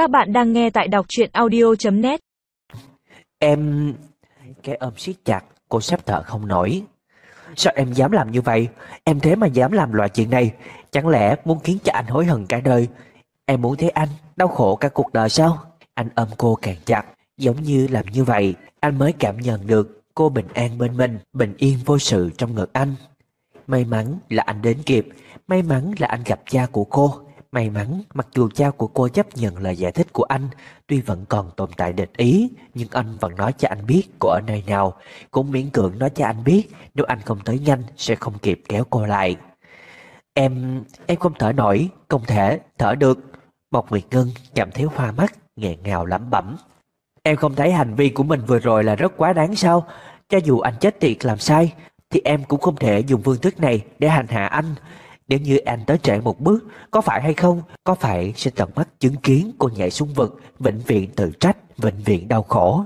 Các bạn đang nghe tại đọc truyện audio.net Em... Cái ôm siết chặt, cô sắp thở không nổi. Sao em dám làm như vậy? Em thế mà dám làm loại chuyện này. Chẳng lẽ muốn khiến cho anh hối hận cả đời? Em muốn thấy anh đau khổ cả cuộc đời sao? Anh ôm cô càng chặt, giống như làm như vậy, anh mới cảm nhận được cô bình an bên mình, bình yên vô sự trong ngực anh. May mắn là anh đến kịp, may mắn là anh gặp cha của cô. May mắn, mặc dù cha của cô chấp nhận lời giải thích của anh, Tuy vẫn còn tồn tại địch ý, Nhưng anh vẫn nói cho anh biết cô ở nơi nào. Cũng miễn cưỡng nói cho anh biết, Nếu anh không tới nhanh, sẽ không kịp kéo cô lại. Em... em không thở nổi, Không thể thở được. Mộc Nguyệt Ngân cảm thấy hoa mắt, nghẹn ngào lẩm bẩm. Em không thấy hành vi của mình vừa rồi là rất quá đáng sao? Cho dù anh chết tiệt làm sai, Thì em cũng không thể dùng phương thức này để hành hạ anh nếu như anh tới trễ một bước, có phải hay không? Có phải sẽ tận mắt chứng kiến cô nhảy xuống vực, vĩnh viễn tự trách, vĩnh viễn đau khổ?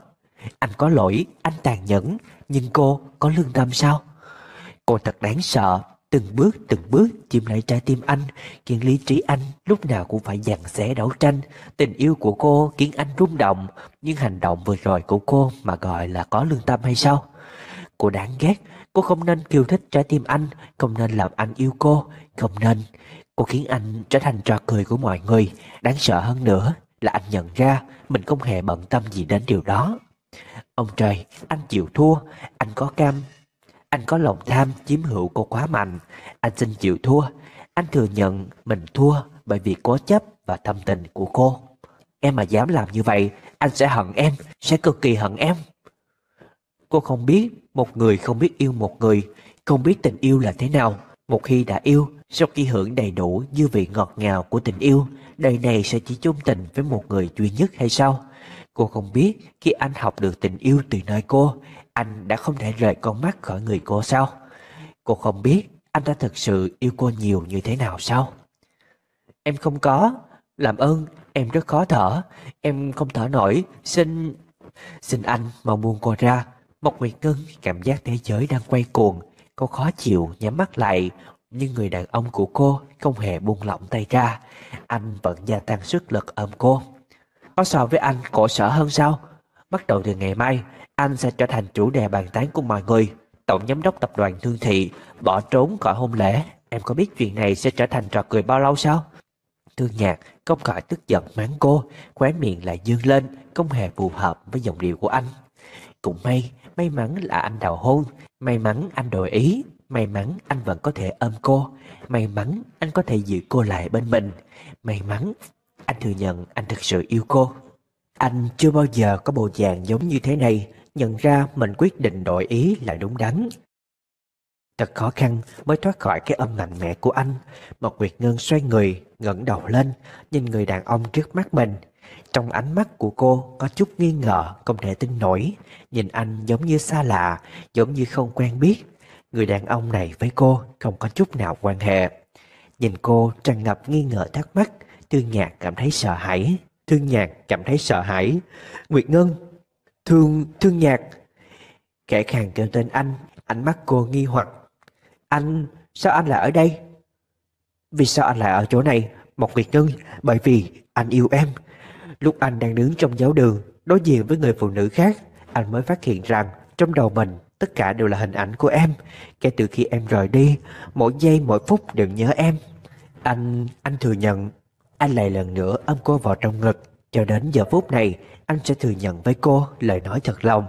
Anh có lỗi, anh tàn nhẫn, nhưng cô có lương tâm sao? Cô thật đáng sợ, từng bước từng bước chiếm lấy trái tim anh, khiến lý trí anh lúc nào cũng phải dằn xé đấu tranh. Tình yêu của cô khiến anh rung động, nhưng hành động vừa rồi của cô mà gọi là có lương tâm hay sao? Cô đáng ghét, cô không nên kiêu thích trái tim anh, không nên làm anh yêu cô, không nên. Cô khiến anh trở thành trò cười của mọi người, đáng sợ hơn nữa là anh nhận ra mình không hề bận tâm gì đến điều đó. Ông trời, anh chịu thua, anh có cam, anh có lòng tham chiếm hữu cô quá mạnh, anh xin chịu thua, anh thừa nhận mình thua bởi vì cố chấp và thâm tình của cô. Em mà dám làm như vậy, anh sẽ hận em, sẽ cực kỳ hận em. Cô không biết một người không biết yêu một người, không biết tình yêu là thế nào. Một khi đã yêu, sau khi hưởng đầy đủ dư vị ngọt ngào của tình yêu, đời này sẽ chỉ chung tình với một người duy nhất hay sao? Cô không biết khi anh học được tình yêu từ nơi cô, anh đã không thể rời con mắt khỏi người cô sao? Cô không biết anh đã thực sự yêu cô nhiều như thế nào sao? Em không có, làm ơn, em rất khó thở, em không thở nổi, xin... Xin anh mau buông cô ra, một Nguyệt Ngân cảm giác thế giới đang quay cuồng, cô khó chịu nhắm mắt lại, nhưng người đàn ông của cô không hề buông lỏng tay ra. Anh vẫn gia tăng sức lực ôm cô. Có so với anh cổ sở hơn sao? Bắt đầu từ ngày mai, anh sẽ trở thành chủ đề bàn tán của mọi người. Tổng giám đốc tập đoàn Thương Thị bỏ trốn khỏi hôn lễ. Em có biết chuyện này sẽ trở thành trò cười bao lâu sao? Thương nhạc không khỏi tức giận mắng cô, khóe miệng lại dương lên, không hề phù hợp với giọng điệu của anh. Cũng may, may mắn là anh đào hôn, may mắn anh đổi ý, may mắn anh vẫn có thể ôm cô, may mắn anh có thể giữ cô lại bên mình, may mắn anh thừa nhận anh thực sự yêu cô. Anh chưa bao giờ có bộ dạng giống như thế này, nhận ra mình quyết định đổi ý là đúng đắn. Thật khó khăn mới thoát khỏi cái âm mạnh mẽ của anh. Một Nguyệt Ngân xoay người, ngẩng đầu lên, nhìn người đàn ông trước mắt mình. Trong ánh mắt của cô có chút nghi ngờ, không thể tin nổi. Nhìn anh giống như xa lạ, giống như không quen biết. Người đàn ông này với cô không có chút nào quan hệ. Nhìn cô tràn ngập nghi ngờ thắc mắc, Thương Nhạc cảm thấy sợ hãi. Thương Nhạc cảm thấy sợ hãi. Nguyệt Ngân, Thương, Thương Nhạc. Kẻ khàng kêu tên anh, ánh mắt cô nghi hoặc. Anh, sao anh lại ở đây? Vì sao anh lại ở chỗ này? Một Nguyệt Ngân, bởi vì anh yêu em. Lúc anh đang đứng trong giáo đường, đối diện với người phụ nữ khác, anh mới phát hiện rằng trong đầu mình tất cả đều là hình ảnh của em. Kể từ khi em rời đi, mỗi giây mỗi phút đều nhớ em. Anh, anh thừa nhận, anh lại lần nữa ôm cô vào trong ngực. Cho đến giờ phút này, anh sẽ thừa nhận với cô lời nói thật lòng.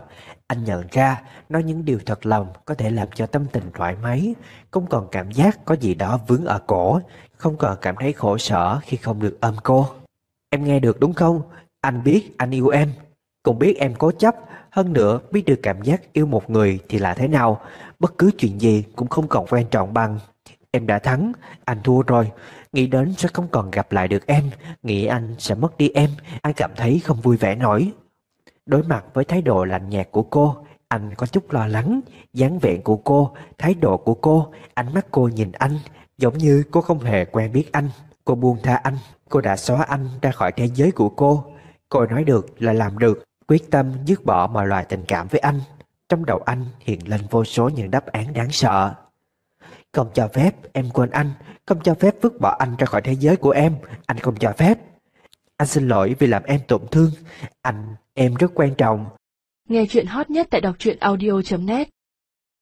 Anh nhận ra nói những điều thật lòng có thể làm cho tâm tình thoải mái, không còn cảm giác có gì đó vướng ở cổ, không còn cảm thấy khổ sở khi không được ôm cô. Em nghe được đúng không? Anh biết anh yêu em, cũng biết em cố chấp, hơn nữa biết được cảm giác yêu một người thì là thế nào. Bất cứ chuyện gì cũng không còn quan trọng bằng. Em đã thắng, anh thua rồi. Nghĩ đến sẽ không còn gặp lại được em, nghĩ anh sẽ mất đi em, anh cảm thấy không vui vẻ nổi. Đối mặt với thái độ lạnh nhạt của cô, anh có chút lo lắng, dáng vẻ của cô, thái độ của cô, ánh mắt cô nhìn anh, giống như cô không hề quen biết anh. Cô buông tha anh, cô đã xóa anh ra khỏi thế giới của cô. Cô nói được là làm được, quyết tâm dứt bỏ mọi loại tình cảm với anh. Trong đầu anh hiện lên vô số những đáp án đáng sợ. Không cho phép em quên anh. Không cho phép vứt bỏ anh ra khỏi thế giới của em. Anh không cho phép. Anh xin lỗi vì làm em tổn thương. Anh, em rất quan trọng. Nghe chuyện hot nhất tại đọc truyện audio.net